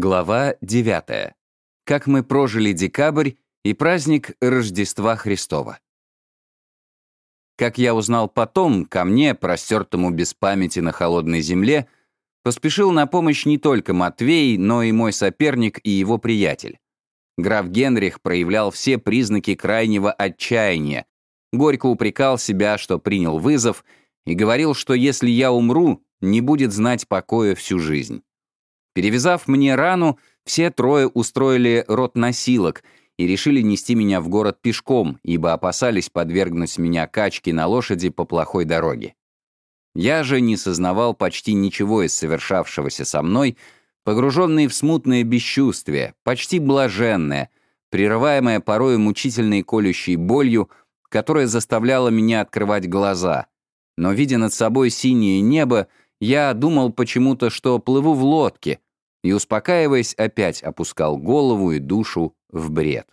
Глава 9. Как мы прожили декабрь и праздник Рождества Христова. Как я узнал потом, ко мне, простертому без памяти на холодной земле, поспешил на помощь не только Матвей, но и мой соперник и его приятель. Граф Генрих проявлял все признаки крайнего отчаяния, горько упрекал себя, что принял вызов, и говорил, что если я умру, не будет знать покоя всю жизнь. Перевязав мне рану, все трое устроили рот носилок и решили нести меня в город пешком, ибо опасались подвергнуть меня качке на лошади по плохой дороге. Я же не сознавал почти ничего из совершавшегося со мной, погруженный в смутное бесчувствие, почти блаженное, прерываемое порою мучительной колющей болью, которая заставляла меня открывать глаза. Но, видя над собой синее небо, я думал почему-то, что плыву в лодке, и, успокаиваясь, опять опускал голову и душу в бред.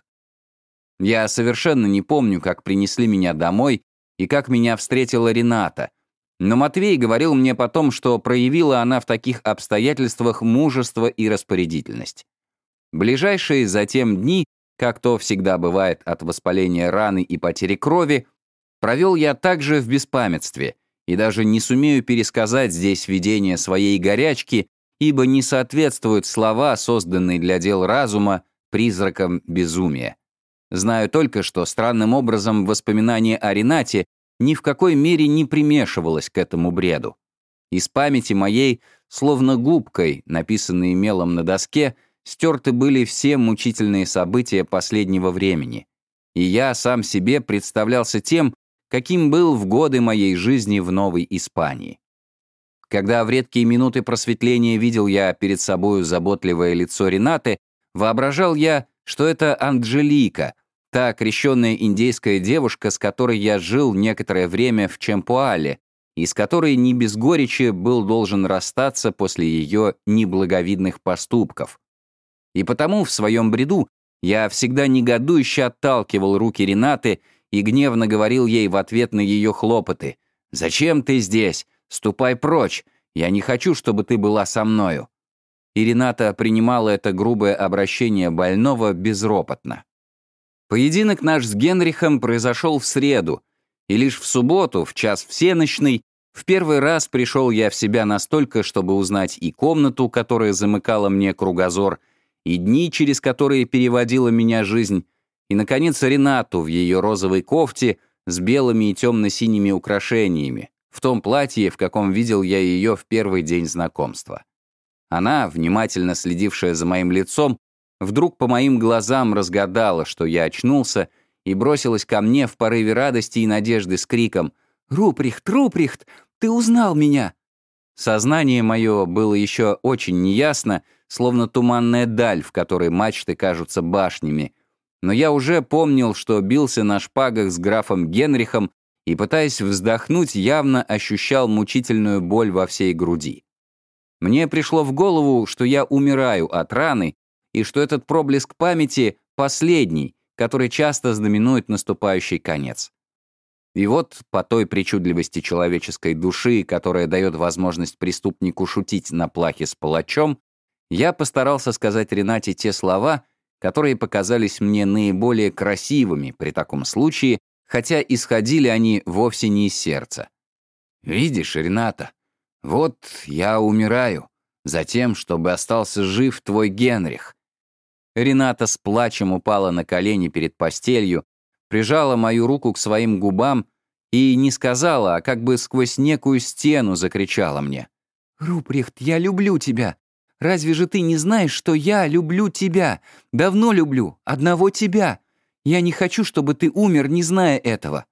Я совершенно не помню, как принесли меня домой и как меня встретила Рената, но Матвей говорил мне потом, что проявила она в таких обстоятельствах мужество и распорядительность. Ближайшие затем дни, как то всегда бывает от воспаления раны и потери крови, провел я также в беспамятстве и даже не сумею пересказать здесь видение своей горячки, ибо не соответствуют слова, созданные для дел разума, призракам безумия. Знаю только, что странным образом воспоминание о Ренате ни в какой мере не примешивалось к этому бреду. Из памяти моей, словно губкой, написанные мелом на доске, стерты были все мучительные события последнего времени. И я сам себе представлялся тем, каким был в годы моей жизни в Новой Испании. Когда в редкие минуты просветления видел я перед собою заботливое лицо Ренаты, воображал я, что это Анджелика, та крещенная индейская девушка, с которой я жил некоторое время в Чемпуале, и с которой не без горечи был должен расстаться после ее неблаговидных поступков. И потому в своем бреду я всегда негодующе отталкивал руки Ренаты и гневно говорил ей в ответ на ее хлопоты «Зачем ты здесь? Ступай прочь! Я не хочу, чтобы ты была со мною!» И Рената принимала это грубое обращение больного безропотно. Поединок наш с Генрихом произошел в среду, и лишь в субботу, в час всеночный, в первый раз пришел я в себя настолько, чтобы узнать и комнату, которая замыкала мне кругозор, и дни, через которые переводила меня жизнь, и, наконец, Ренату в ее розовой кофте с белыми и темно-синими украшениями, в том платье, в каком видел я ее в первый день знакомства. Она, внимательно следившая за моим лицом, вдруг по моим глазам разгадала, что я очнулся, и бросилась ко мне в порыве радости и надежды с криком «Руприхт, Руприхт, ты узнал меня!» Сознание мое было еще очень неясно, словно туманная даль, в которой мачты кажутся башнями, но я уже помнил, что бился на шпагах с графом Генрихом и, пытаясь вздохнуть, явно ощущал мучительную боль во всей груди. Мне пришло в голову, что я умираю от раны, и что этот проблеск памяти — последний, который часто знаменует наступающий конец. И вот, по той причудливости человеческой души, которая дает возможность преступнику шутить на плахе с палачом, я постарался сказать Ренате те слова, которые показались мне наиболее красивыми при таком случае, хотя исходили они вовсе не из сердца. «Видишь, Рената, вот я умираю, затем, чтобы остался жив твой Генрих». Рената с плачем упала на колени перед постелью, прижала мою руку к своим губам и не сказала, а как бы сквозь некую стену закричала мне. «Руприхт, я люблю тебя. Разве же ты не знаешь, что я люблю тебя? Давно люблю, одного тебя. Я не хочу, чтобы ты умер, не зная этого».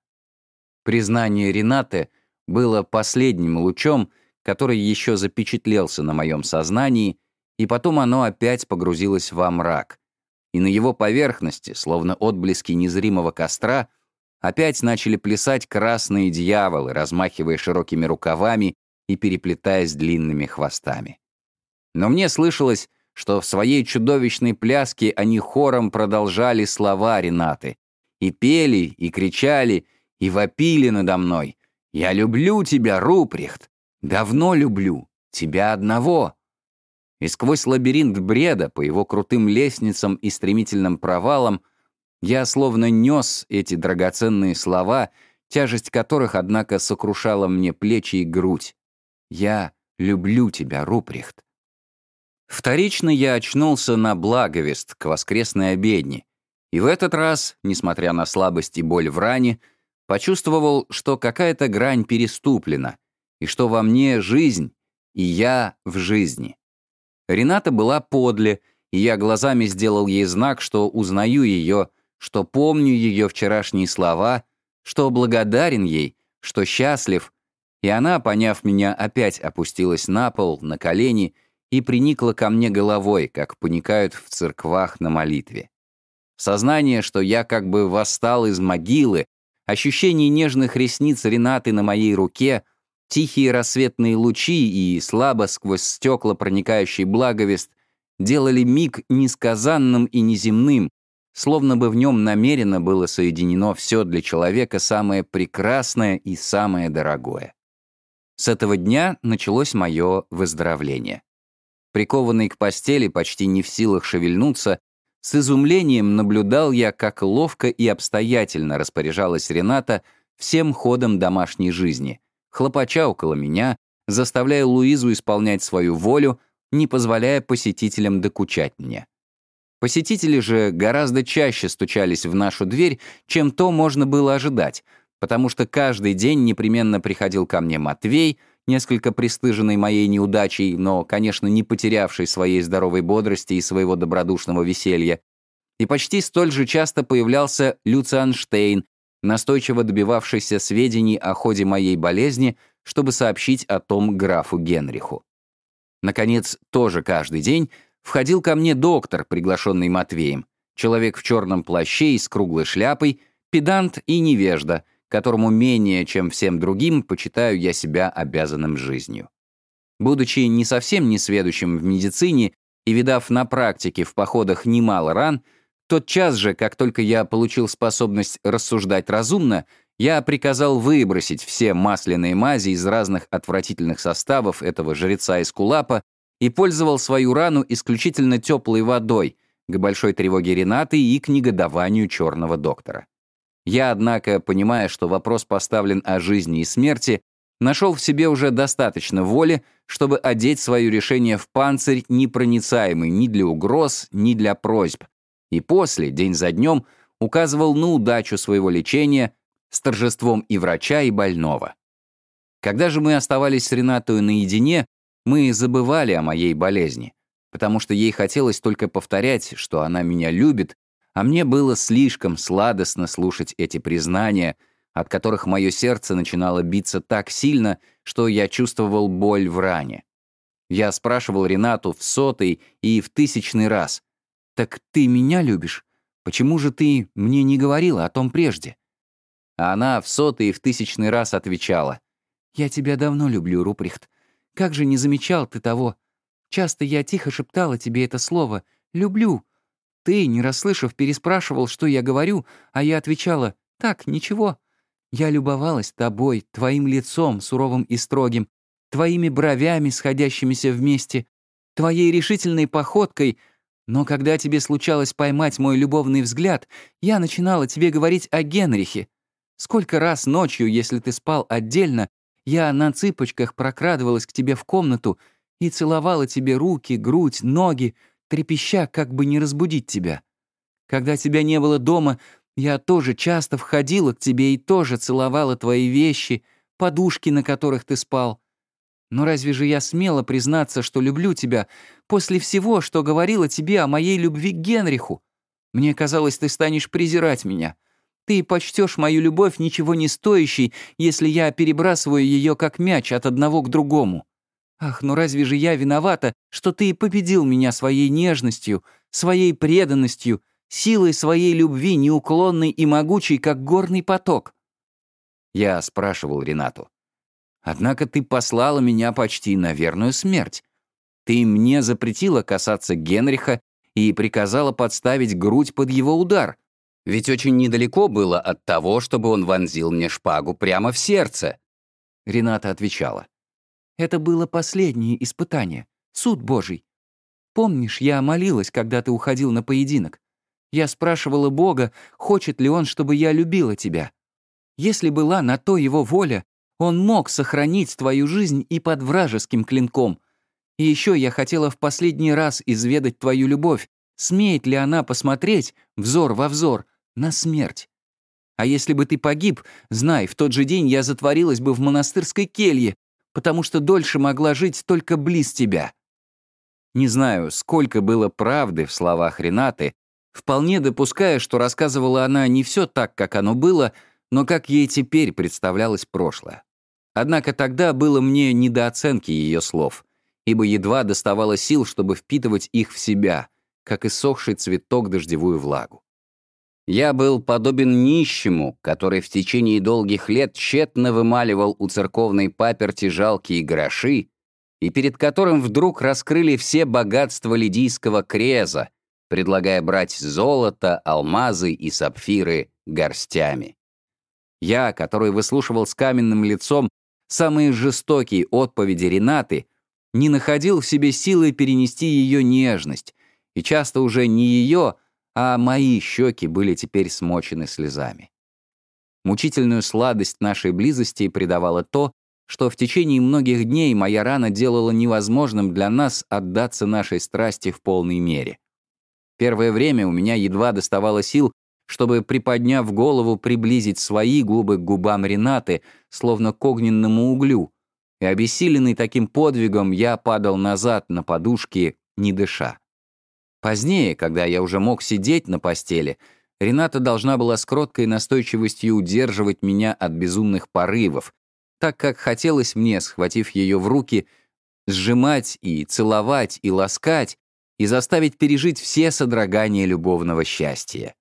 Признание Ренаты было последним лучом, который еще запечатлелся на моем сознании, и потом оно опять погрузилось во мрак. И на его поверхности, словно отблески незримого костра, опять начали плясать красные дьяволы, размахивая широкими рукавами и переплетаясь длинными хвостами. Но мне слышалось, что в своей чудовищной пляске они хором продолжали слова Ренаты. И пели, и кричали, и вопили надо мной. «Я люблю тебя, Руприхт! Давно люблю! Тебя одного!» И сквозь лабиринт бреда, по его крутым лестницам и стремительным провалам, я словно нес эти драгоценные слова, тяжесть которых, однако, сокрушала мне плечи и грудь. «Я люблю тебя, Руприхт». Вторично я очнулся на благовест к воскресной обедне, и в этот раз, несмотря на слабость и боль в ране, почувствовал, что какая-то грань переступлена, и что во мне жизнь, и я в жизни. Рената была подле, и я глазами сделал ей знак, что узнаю ее, что помню ее вчерашние слова, что благодарен ей, что счастлив, и она, поняв меня, опять опустилась на пол, на колени и приникла ко мне головой, как поникают в церквах на молитве. Сознание, что я как бы восстал из могилы, ощущение нежных ресниц Ренаты на моей руке, тихие рассветные лучи и слабо сквозь стекла проникающий благовест делали миг несказанным и неземным, словно бы в нем намеренно было соединено все для человека самое прекрасное и самое дорогое. С этого дня началось мое выздоровление. Прикованный к постели, почти не в силах шевельнуться, с изумлением наблюдал я, как ловко и обстоятельно распоряжалась Рената всем ходом домашней жизни, хлопача около меня, заставляя Луизу исполнять свою волю, не позволяя посетителям докучать мне. Посетители же гораздо чаще стучались в нашу дверь, чем то можно было ожидать, потому что каждый день непременно приходил ко мне Матвей, несколько пристыженный моей неудачей, но, конечно, не потерявший своей здоровой бодрости и своего добродушного веселья. И почти столь же часто появлялся Люциан Штейн, настойчиво добивавшийся сведений о ходе моей болезни, чтобы сообщить о том графу Генриху. Наконец, тоже каждый день входил ко мне доктор, приглашенный Матвеем, человек в черном плаще и с круглой шляпой, педант и невежда — которому менее, чем всем другим, почитаю я себя обязанным жизнью. Будучи не совсем несведущим в медицине и видав на практике в походах немало ран, тот час же, как только я получил способность рассуждать разумно, я приказал выбросить все масляные мази из разных отвратительных составов этого жреца из кулапа и пользовал свою рану исключительно теплой водой, к большой тревоге Ренаты и к негодованию черного доктора. Я, однако, понимая, что вопрос поставлен о жизни и смерти, нашел в себе уже достаточно воли, чтобы одеть свое решение в панцирь, непроницаемый ни для угроз, ни для просьб, и после, день за днем, указывал на удачу своего лечения с торжеством и врача, и больного. Когда же мы оставались с Ренатой наедине, мы забывали о моей болезни, потому что ей хотелось только повторять, что она меня любит а мне было слишком сладостно слушать эти признания, от которых мое сердце начинало биться так сильно, что я чувствовал боль в ране. Я спрашивал Ренату в сотый и в тысячный раз. «Так ты меня любишь? Почему же ты мне не говорила о том прежде?» А она в сотый и в тысячный раз отвечала. «Я тебя давно люблю, Руприхт. Как же не замечал ты того? Часто я тихо шептала тебе это слово «люблю», ты, не расслышав, переспрашивал, что я говорю, а я отвечала «Так, ничего». Я любовалась тобой, твоим лицом, суровым и строгим, твоими бровями, сходящимися вместе, твоей решительной походкой, но когда тебе случалось поймать мой любовный взгляд, я начинала тебе говорить о Генрихе. Сколько раз ночью, если ты спал отдельно, я на цыпочках прокрадывалась к тебе в комнату и целовала тебе руки, грудь, ноги, трепеща, как бы не разбудить тебя. Когда тебя не было дома, я тоже часто входила к тебе и тоже целовала твои вещи, подушки, на которых ты спал. Но разве же я смела признаться, что люблю тебя после всего, что говорила тебе о моей любви к Генриху? Мне казалось, ты станешь презирать меня. Ты почтешь мою любовь ничего не стоящей, если я перебрасываю ее как мяч от одного к другому. Ах, ну разве же я виновата, что ты победил меня своей нежностью, своей преданностью, силой своей любви, неуклонной и могучей, как горный поток?» Я спрашивал Ренату. «Однако ты послала меня почти на верную смерть. Ты мне запретила касаться Генриха и приказала подставить грудь под его удар. Ведь очень недалеко было от того, чтобы он вонзил мне шпагу прямо в сердце». Рената отвечала. Это было последнее испытание, суд Божий. Помнишь, я молилась, когда ты уходил на поединок? Я спрашивала Бога, хочет ли Он, чтобы я любила тебя. Если была на то Его воля, Он мог сохранить твою жизнь и под вражеским клинком. И еще я хотела в последний раз изведать твою любовь, смеет ли она посмотреть, взор во взор, на смерть. А если бы ты погиб, знай, в тот же день я затворилась бы в монастырской келье, потому что дольше могла жить только близ тебя. Не знаю, сколько было правды в словах Ренаты, вполне допуская, что рассказывала она не все так, как оно было, но как ей теперь представлялось прошлое. Однако тогда было мне недооценки ее слов, ибо едва доставало сил, чтобы впитывать их в себя, как иссохший цветок дождевую влагу. Я был подобен нищему, который в течение долгих лет тщетно вымаливал у церковной паперти жалкие гроши, и перед которым вдруг раскрыли все богатства лидийского креза, предлагая брать золото, алмазы и сапфиры горстями. Я, который выслушивал с каменным лицом самые жестокие отповеди Ренаты, не находил в себе силы перенести ее нежность, и часто уже не ее, а мои щеки были теперь смочены слезами. Мучительную сладость нашей близости придавало то, что в течение многих дней моя рана делала невозможным для нас отдаться нашей страсти в полной мере. Первое время у меня едва доставало сил, чтобы, приподняв голову, приблизить свои губы к губам Ренаты, словно к огненному углю, и обессиленный таким подвигом я падал назад на подушки, не дыша. Позднее, когда я уже мог сидеть на постели, Рената должна была с кроткой настойчивостью удерживать меня от безумных порывов, так как хотелось мне, схватив ее в руки, сжимать и целовать и ласкать, и заставить пережить все содрогания любовного счастья.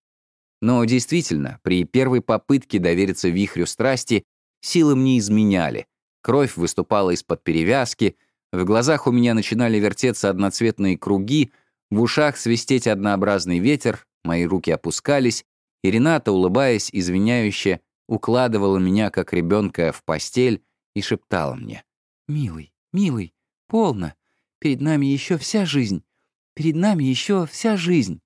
Но действительно, при первой попытке довериться вихрю страсти силы мне изменяли, кровь выступала из-под перевязки, в глазах у меня начинали вертеться одноцветные круги, в ушах свистеть однообразный ветер, мои руки опускались, и Рената, улыбаясь извиняюще, укладывала меня, как ребенка, в постель и шептала мне. «Милый, милый, полно. Перед нами еще вся жизнь. Перед нами еще вся жизнь».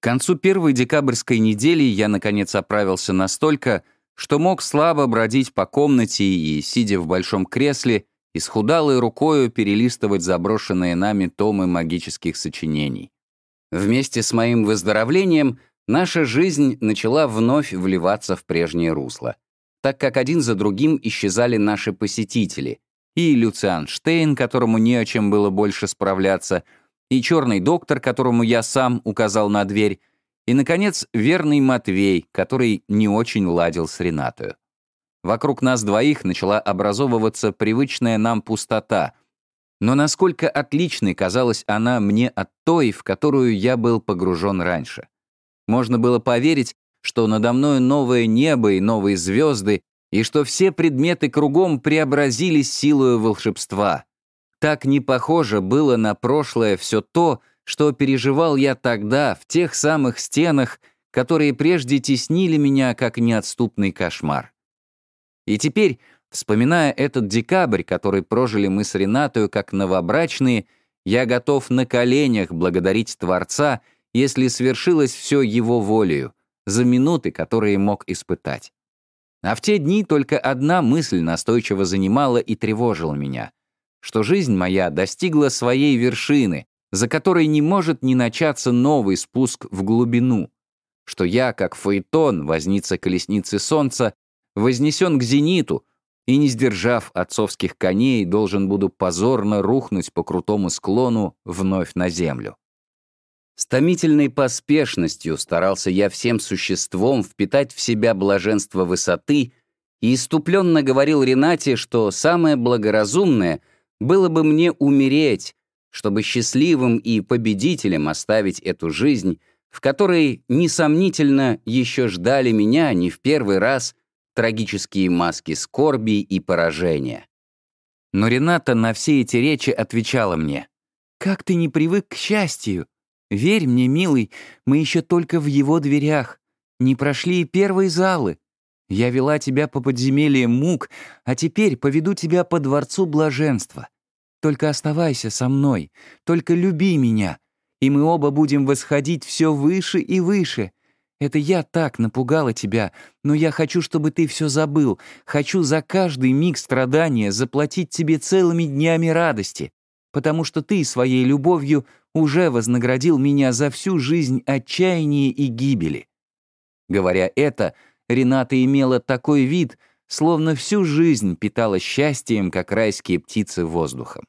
К концу первой декабрьской недели я, наконец, оправился настолько, что мог слабо бродить по комнате и, сидя в большом кресле, исхудалой рукою перелистывать заброшенные нами томы магических сочинений. Вместе с моим выздоровлением наша жизнь начала вновь вливаться в прежнее русло, так как один за другим исчезали наши посетители, и Люциан Штейн, которому не о чем было больше справляться, и черный доктор, которому я сам указал на дверь, и, наконец, верный Матвей, который не очень ладил с Ренатою. Вокруг нас двоих начала образовываться привычная нам пустота, но насколько отличной казалась она мне от той, в которую я был погружен раньше. Можно было поверить, что надо мною новое небо и новые звезды, и что все предметы кругом преобразились силою волшебства. Так не похоже было на прошлое все то, что переживал я тогда в тех самых стенах, которые прежде теснили меня как неотступный кошмар. И теперь, вспоминая этот декабрь, который прожили мы с Ренатою как новобрачные, я готов на коленях благодарить Творца — если свершилось все его волею, за минуты, которые мог испытать. А в те дни только одна мысль настойчиво занимала и тревожила меня, что жизнь моя достигла своей вершины, за которой не может не начаться новый спуск в глубину, что я, как фаэтон, возница колесницы солнца, вознесен к зениту, и, не сдержав отцовских коней, должен буду позорно рухнуть по крутому склону вновь на землю. С томительной поспешностью старался я всем существом впитать в себя блаженство высоты и иступленно говорил Ренате, что самое благоразумное было бы мне умереть, чтобы счастливым и победителем оставить эту жизнь, в которой, несомнительно, еще ждали меня не в первый раз трагические маски скорби и поражения. Но Рената на все эти речи отвечала мне, «Как ты не привык к счастью? Верь мне, милый, мы еще только в его дверях. Не прошли и первые залы. Я вела тебя по подземельям мук, а теперь поведу тебя по дворцу блаженства. Только оставайся со мной, только люби меня, и мы оба будем восходить все выше и выше. Это я так напугала тебя, но я хочу, чтобы ты все забыл. Хочу за каждый миг страдания заплатить тебе целыми днями радости, потому что ты своей любовью уже вознаградил меня за всю жизнь отчаяния и гибели». Говоря это, Рената имела такой вид, словно всю жизнь питала счастьем, как райские птицы воздухом.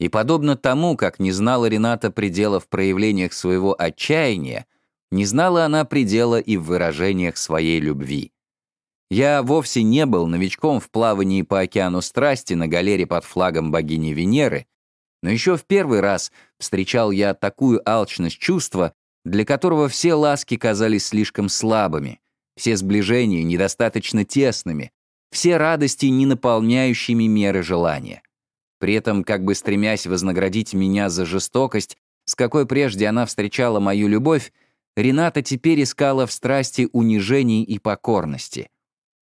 И подобно тому, как не знала Рената предела в проявлениях своего отчаяния, не знала она предела и в выражениях своей любви. Я вовсе не был новичком в плавании по океану страсти на галере под флагом богини Венеры, но еще в первый раз встречал я такую алчность чувства, для которого все ласки казались слишком слабыми, все сближения недостаточно тесными, все радости не наполняющими меры желания. При этом, как бы стремясь вознаградить меня за жестокость, с какой прежде она встречала мою любовь, Рената теперь искала в страсти унижений и покорности.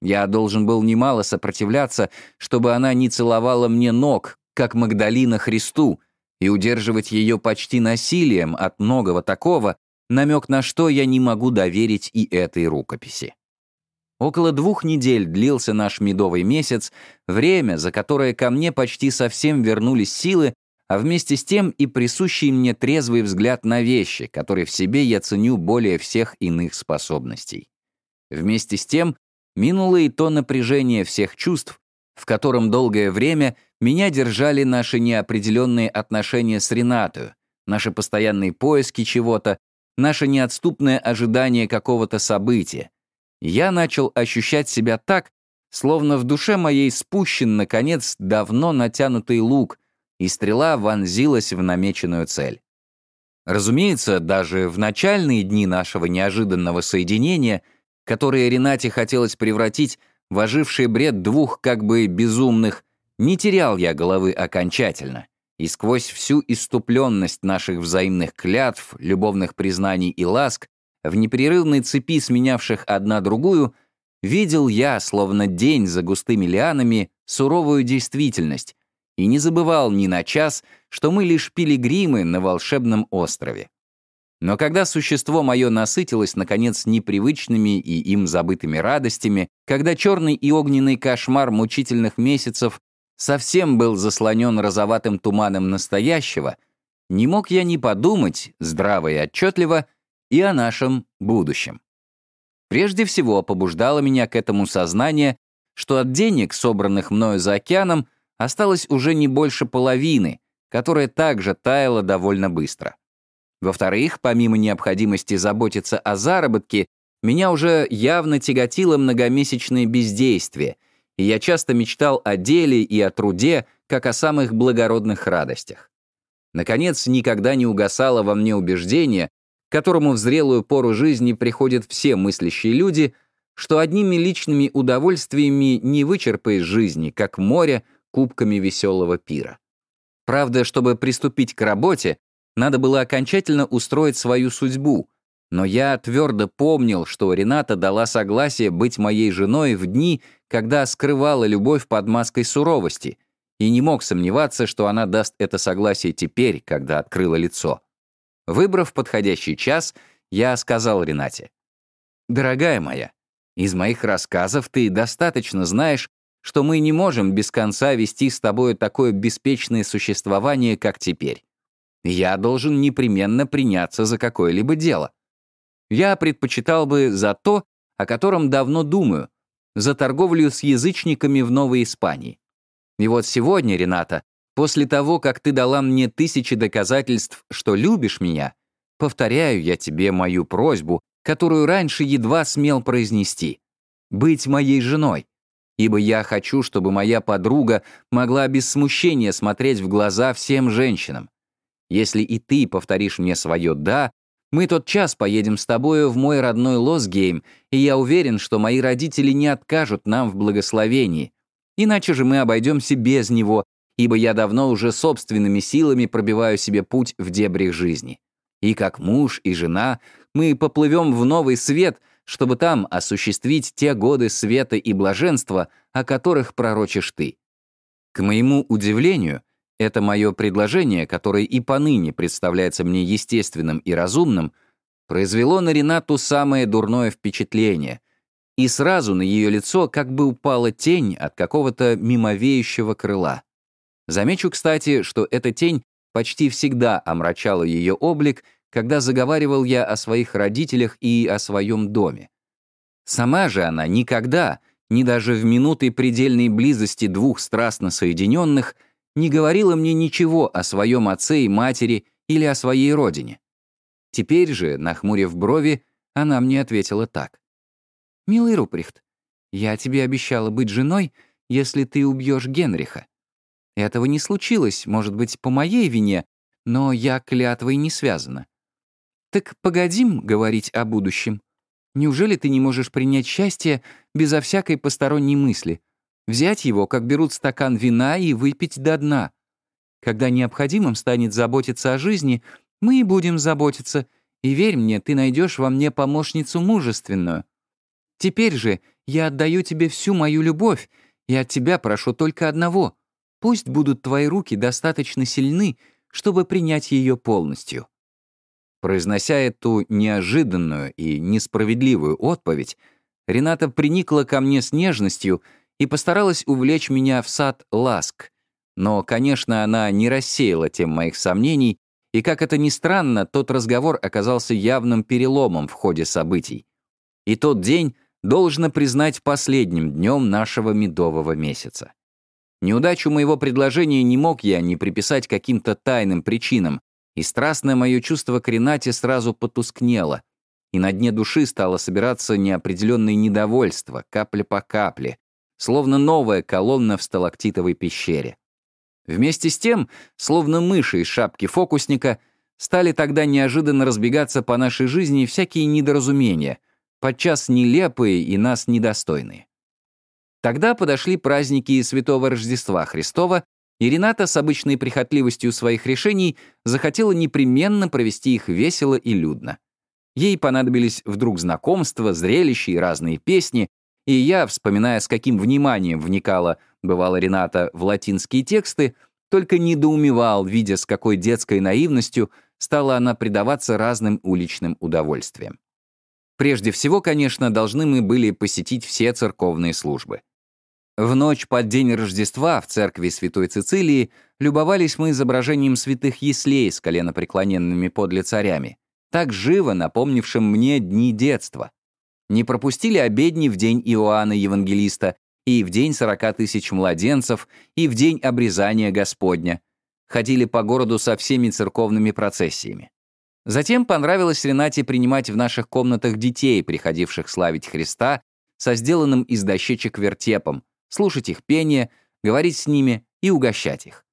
Я должен был немало сопротивляться, чтобы она не целовала мне ног, как Магдалина Христу, и удерживать ее почти насилием от многого такого, намек на что я не могу доверить и этой рукописи. Около двух недель длился наш медовый месяц, время, за которое ко мне почти совсем вернулись силы, а вместе с тем и присущий мне трезвый взгляд на вещи, которые в себе я ценю более всех иных способностей. Вместе с тем минуло и то напряжение всех чувств, в котором долгое время меня держали наши неопределенные отношения с Ренатою, наши постоянные поиски чего-то, наше неотступное ожидание какого-то события. Я начал ощущать себя так, словно в душе моей спущен, наконец, давно натянутый лук, и стрела вонзилась в намеченную цель. Разумеется, даже в начальные дни нашего неожиданного соединения, которые Ренате хотелось превратить в оживший бред двух как бы безумных, не терял я головы окончательно и сквозь всю иступленность наших взаимных клятв, любовных признаний и ласк, в непрерывной цепи сменявших одна другую, видел я, словно день за густыми лианами, суровую действительность, и не забывал ни на час, что мы лишь пилигримы на волшебном острове. Но когда существо мое насытилось, наконец, непривычными и им забытыми радостями, когда черный и огненный кошмар мучительных месяцев совсем был заслонен розоватым туманом настоящего, не мог я не подумать, здраво и отчетливо, и о нашем будущем. Прежде всего побуждало меня к этому сознание, что от денег, собранных мною за океаном, осталось уже не больше половины, которая также таяла довольно быстро. Во-вторых, помимо необходимости заботиться о заработке, меня уже явно тяготило многомесячное бездействие — и я часто мечтал о деле и о труде, как о самых благородных радостях. Наконец, никогда не угасало во мне убеждение, которому в зрелую пору жизни приходят все мыслящие люди, что одними личными удовольствиями не вычерпаешь жизни, как море, кубками веселого пира. Правда, чтобы приступить к работе, надо было окончательно устроить свою судьбу, но я твердо помнил, что Рената дала согласие быть моей женой в дни, когда скрывала любовь под маской суровости, и не мог сомневаться, что она даст это согласие теперь, когда открыла лицо. Выбрав подходящий час, я сказал Ренате, «Дорогая моя, из моих рассказов ты достаточно знаешь, что мы не можем без конца вести с тобой такое беспечное существование, как теперь. Я должен непременно приняться за какое-либо дело я предпочитал бы за то, о котором давно думаю, за торговлю с язычниками в Новой Испании. И вот сегодня, Рената, после того, как ты дала мне тысячи доказательств, что любишь меня, повторяю я тебе мою просьбу, которую раньше едва смел произнести — быть моей женой, ибо я хочу, чтобы моя подруга могла без смущения смотреть в глаза всем женщинам. Если и ты повторишь мне свое «да», мы тот час поедем с тобою в мой родной Лосгейм, и я уверен, что мои родители не откажут нам в благословении. Иначе же мы обойдемся без него, ибо я давно уже собственными силами пробиваю себе путь в дебрях жизни. И как муж и жена мы поплывем в новый свет, чтобы там осуществить те годы света и блаженства, о которых пророчишь ты. К моему удивлению, Это мое предложение, которое и поныне представляется мне естественным и разумным, произвело на Ренату самое дурное впечатление, и сразу на ее лицо как бы упала тень от какого-то мимовеющего крыла. Замечу, кстати, что эта тень почти всегда омрачала ее облик, когда заговаривал я о своих родителях и о своем доме. Сама же она никогда, ни даже в минуты предельной близости двух страстно соединенных, не говорила мне ничего о своем отце и матери или о своей родине. Теперь же, нахмурив брови, она мне ответила так. «Милый Руприхт, я тебе обещала быть женой, если ты убьешь Генриха. Этого не случилось, может быть, по моей вине, но я клятвой не связана. Так погодим говорить о будущем. Неужели ты не можешь принять счастье безо всякой посторонней мысли? Взять его, как берут стакан вина, и выпить до дна. Когда необходимым станет заботиться о жизни, мы и будем заботиться, и верь мне, ты найдешь во мне помощницу мужественную. Теперь же я отдаю тебе всю мою любовь, и от тебя прошу только одного. Пусть будут твои руки достаточно сильны, чтобы принять ее полностью». Произнося эту неожиданную и несправедливую отповедь, Рената приникла ко мне с нежностью и постаралась увлечь меня в сад ласк. Но, конечно, она не рассеяла тем моих сомнений, и, как это ни странно, тот разговор оказался явным переломом в ходе событий. И тот день должно признать последним днем нашего медового месяца. Неудачу моего предложения не мог я не приписать каким-то тайным причинам, и страстное мое чувство к Ренате сразу потускнело, и на дне души стало собираться неопределенное недовольство, капля по капле, словно новая колонна в сталактитовой пещере. Вместе с тем, словно мыши из шапки фокусника, стали тогда неожиданно разбегаться по нашей жизни всякие недоразумения, подчас нелепые и нас недостойные. Тогда подошли праздники Святого Рождества Христова, и Рената с обычной прихотливостью своих решений захотела непременно провести их весело и людно. Ей понадобились вдруг знакомства, зрелища и разные песни, и я, вспоминая, с каким вниманием вникала, бывала Рената, в латинские тексты, только недоумевал, видя, с какой детской наивностью стала она предаваться разным уличным удовольствиям. Прежде всего, конечно, должны мы были посетить все церковные службы. В ночь под день Рождества в церкви Святой Цицилии любовались мы изображением святых яслей с коленопреклоненными подле царями, так живо напомнившим мне дни детства не пропустили обедни в день Иоанна Евангелиста, и в день сорока тысяч младенцев, и в день обрезания Господня. Ходили по городу со всеми церковными процессиями. Затем понравилось Ренате принимать в наших комнатах детей, приходивших славить Христа, со сделанным из дощечек вертепом, слушать их пение, говорить с ними и угощать их.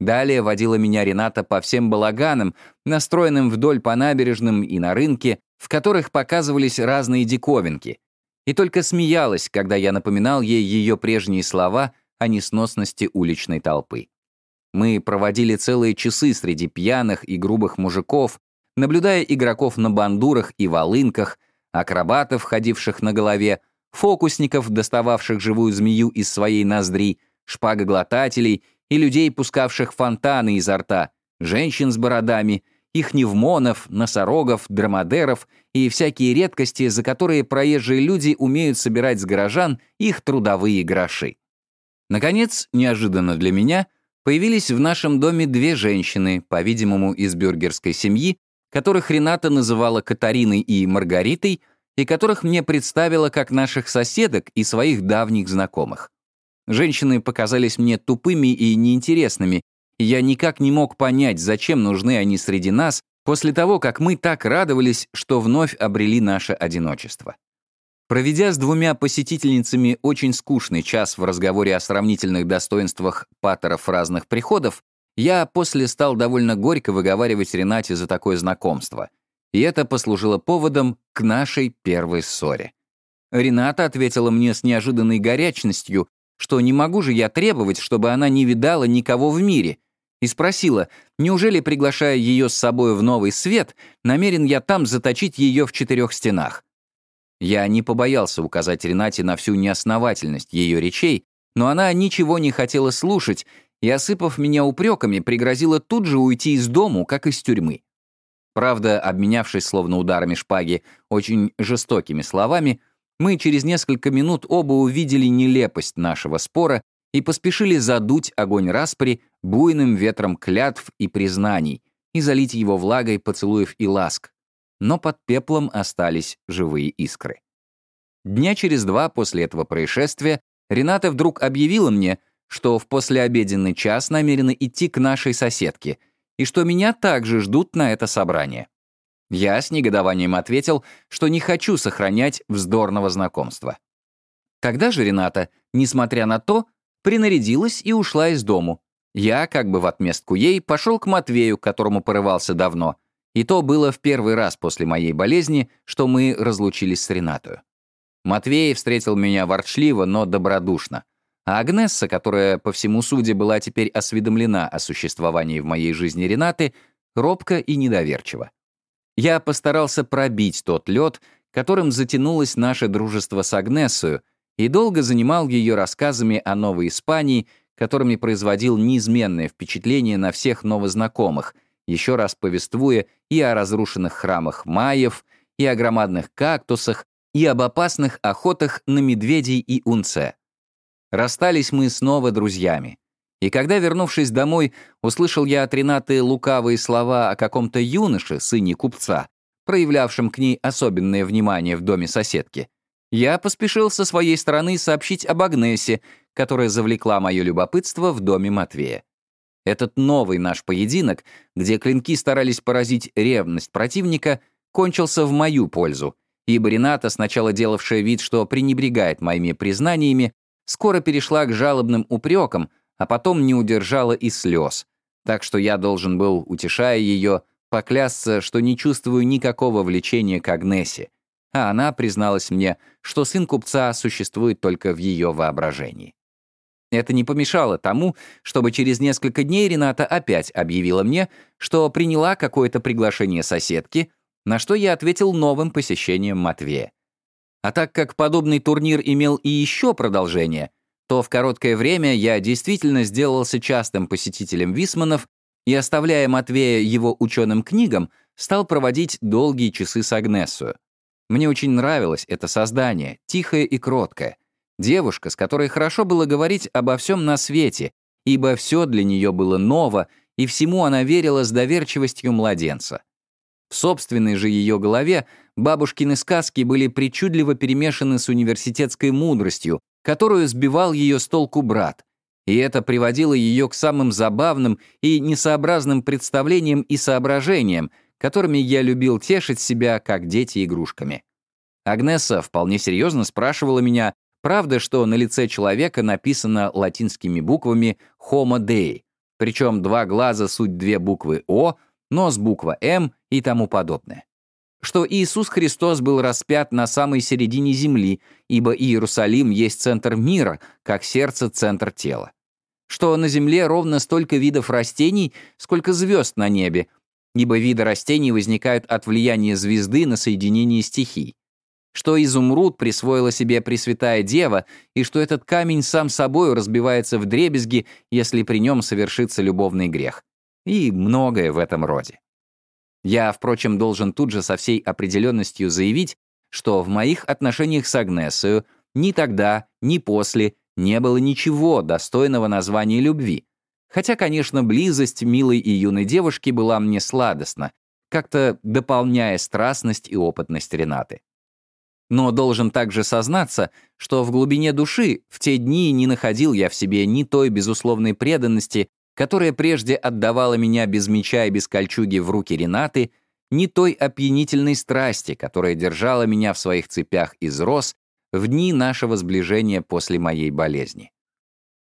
Далее водила меня Рената по всем балаганам, настроенным вдоль по набережным и на рынке, в которых показывались разные диковинки, и только смеялась, когда я напоминал ей ее прежние слова о несносности уличной толпы. Мы проводили целые часы среди пьяных и грубых мужиков, наблюдая игроков на бандурах и волынках, акробатов, ходивших на голове, фокусников, достававших живую змею из своей ноздри, шпагоглотателей и людей, пускавших фонтаны изо рта, женщин с бородами их невмонов, носорогов, драмадеров и всякие редкости, за которые проезжие люди умеют собирать с горожан их трудовые гроши. Наконец, неожиданно для меня, появились в нашем доме две женщины, по-видимому, из бюргерской семьи, которых Рената называла Катариной и Маргаритой, и которых мне представила как наших соседок и своих давних знакомых. Женщины показались мне тупыми и неинтересными, я никак не мог понять, зачем нужны они среди нас после того, как мы так радовались, что вновь обрели наше одиночество. Проведя с двумя посетительницами очень скучный час в разговоре о сравнительных достоинствах патеров разных приходов, я после стал довольно горько выговаривать Ренате за такое знакомство. И это послужило поводом к нашей первой ссоре. Рената ответила мне с неожиданной горячностью, что не могу же я требовать, чтобы она не видала никого в мире, и спросила, неужели, приглашая ее с собой в новый свет, намерен я там заточить ее в четырех стенах. Я не побоялся указать Ренате на всю неосновательность ее речей, но она ничего не хотела слушать, и, осыпав меня упреками, пригрозила тут же уйти из дому, как из тюрьмы. Правда, обменявшись словно ударами шпаги очень жестокими словами, мы через несколько минут оба увидели нелепость нашего спора и поспешили задуть огонь распри буйным ветром клятв и признаний и залить его влагой поцелуев и ласк. Но под пеплом остались живые искры. Дня через два после этого происшествия Рената вдруг объявила мне, что в послеобеденный час намерена идти к нашей соседке и что меня также ждут на это собрание. Я с негодованием ответил, что не хочу сохранять вздорного знакомства. Тогда же Рената, несмотря на то, принарядилась и ушла из дому. Я, как бы в отместку ей, пошел к Матвею, которому порывался давно, и то было в первый раз после моей болезни, что мы разлучились с Ренатою. Матвей встретил меня ворчливо, но добродушно. А Агнесса, которая, по всему суде, была теперь осведомлена о существовании в моей жизни Ренаты, робко и недоверчиво. Я постарался пробить тот лед, которым затянулось наше дружество с Агнессою, и долго занимал ее рассказами о Новой Испании, которыми производил неизменное впечатление на всех новознакомых, еще раз повествуя и о разрушенных храмах майев, и о громадных кактусах, и об опасных охотах на медведей и унце. Расстались мы снова друзьями. И когда, вернувшись домой, услышал я от Ренаты лукавые слова о каком-то юноше, сыне купца, проявлявшем к ней особенное внимание в доме соседки, я поспешил со своей стороны сообщить об Агнесе, которая завлекла мое любопытство в доме Матвея. Этот новый наш поединок, где клинки старались поразить ревность противника, кончился в мою пользу, ибо Рената, сначала делавшая вид, что пренебрегает моими признаниями, скоро перешла к жалобным упрекам, а потом не удержала и слез. Так что я должен был, утешая ее, поклясться, что не чувствую никакого влечения к Агнесе, а она призналась мне, что сын купца существует только в ее воображении. Это не помешало тому, чтобы через несколько дней Рената опять объявила мне, что приняла какое-то приглашение соседки, на что я ответил новым посещением Матвея. А так как подобный турнир имел и еще продолжение — то в короткое время я действительно сделался частым посетителем Висманов и, оставляя Матвея его ученым книгам, стал проводить долгие часы с Агнесою. Мне очень нравилось это создание, тихое и кроткое. Девушка, с которой хорошо было говорить обо всем на свете, ибо все для нее было ново, и всему она верила с доверчивостью младенца. В собственной же ее голове бабушкины сказки были причудливо перемешаны с университетской мудростью, которую сбивал ее с толку брат, и это приводило ее к самым забавным и несообразным представлениям и соображениям, которыми я любил тешить себя, как дети игрушками. Агнеса вполне серьезно спрашивала меня, правда, что на лице человека написано латинскими буквами «Homo Dei», причем два глаза суть две буквы «О», нос буква «М» и тому подобное что Иисус Христос был распят на самой середине земли, ибо Иерусалим есть центр мира, как сердце — центр тела. Что на земле ровно столько видов растений, сколько звезд на небе, ибо виды растений возникают от влияния звезды на соединение стихий. Что изумруд присвоила себе Пресвятая Дева, и что этот камень сам собой разбивается в дребезги, если при нем совершится любовный грех. И многое в этом роде. Я, впрочем, должен тут же со всей определенностью заявить, что в моих отношениях с Агнесою ни тогда, ни после не было ничего достойного названия любви. Хотя, конечно, близость милой и юной девушки была мне сладостна, как-то дополняя страстность и опытность Ренаты. Но должен также сознаться, что в глубине души в те дни не находил я в себе ни той безусловной преданности, которая прежде отдавала меня без меча и без кольчуги в руки Ренаты, ни той опьянительной страсти, которая держала меня в своих цепях из роз в дни нашего сближения после моей болезни.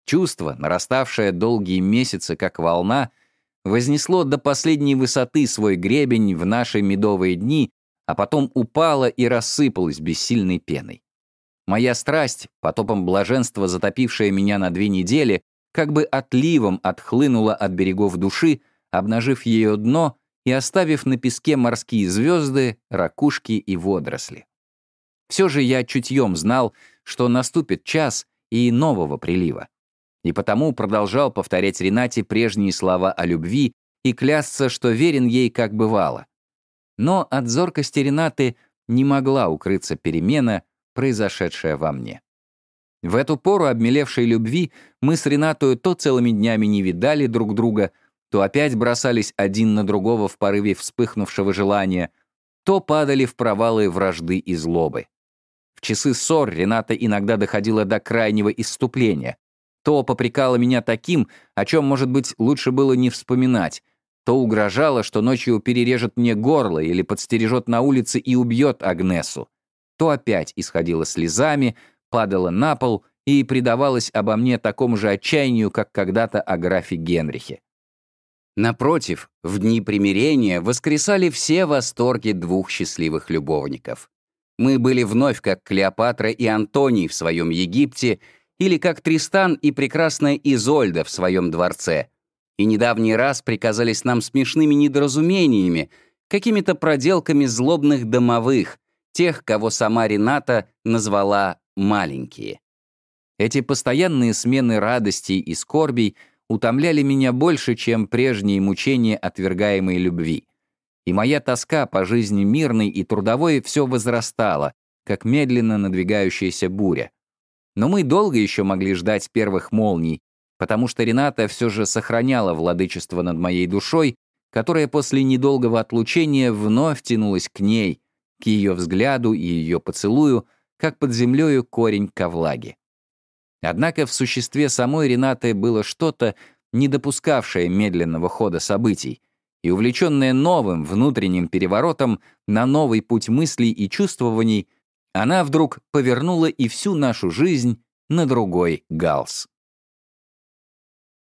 Чувство, нараставшее долгие месяцы как волна, вознесло до последней высоты свой гребень в наши медовые дни, а потом упало и рассыпалось бессильной пеной. Моя страсть, потопом блаженства затопившая меня на две недели, как бы отливом отхлынула от берегов души, обнажив ее дно и оставив на песке морские звезды, ракушки и водоросли. Все же я чутьем знал, что наступит час и нового прилива. и потому продолжал повторять Ренате прежние слова о любви и клясться, что верен ей, как бывало. Но от зоркости Ренаты не могла укрыться перемена, произошедшая во мне. В эту пору обмелевшей любви мы с Ренатою то целыми днями не видали друг друга, то опять бросались один на другого в порыве вспыхнувшего желания, то падали в провалы вражды и злобы. В часы ссор Рената иногда доходила до крайнего исступления. То попрекала меня таким, о чем, может быть, лучше было не вспоминать, то угрожала, что ночью перережет мне горло или подстережет на улице и убьет Агнесу, то опять исходила слезами, падала на пол и предавалась обо мне такому же отчаянию, как когда-то о графе Генрихе. Напротив, в дни примирения воскресали все восторги двух счастливых любовников. Мы были вновь как Клеопатра и Антоний в своем Египте или как Тристан и прекрасная Изольда в своем дворце, и недавний раз приказались нам смешными недоразумениями, какими-то проделками злобных домовых, тех, кого сама Рената назвала «маленькие». Эти постоянные смены радостей и скорбей утомляли меня больше, чем прежние мучения отвергаемой любви. И моя тоска по жизни мирной и трудовой все возрастала, как медленно надвигающаяся буря. Но мы долго еще могли ждать первых молний, потому что Рената все же сохраняла владычество над моей душой, которая после недолгого отлучения вновь тянулась к ней, к ее взгляду и ее поцелую, как под землею корень ко влаге. Однако в существе самой Ренаты было что-то, не допускавшее медленного хода событий, и увлеченная новым внутренним переворотом на новый путь мыслей и чувствований, она вдруг повернула и всю нашу жизнь на другой галс.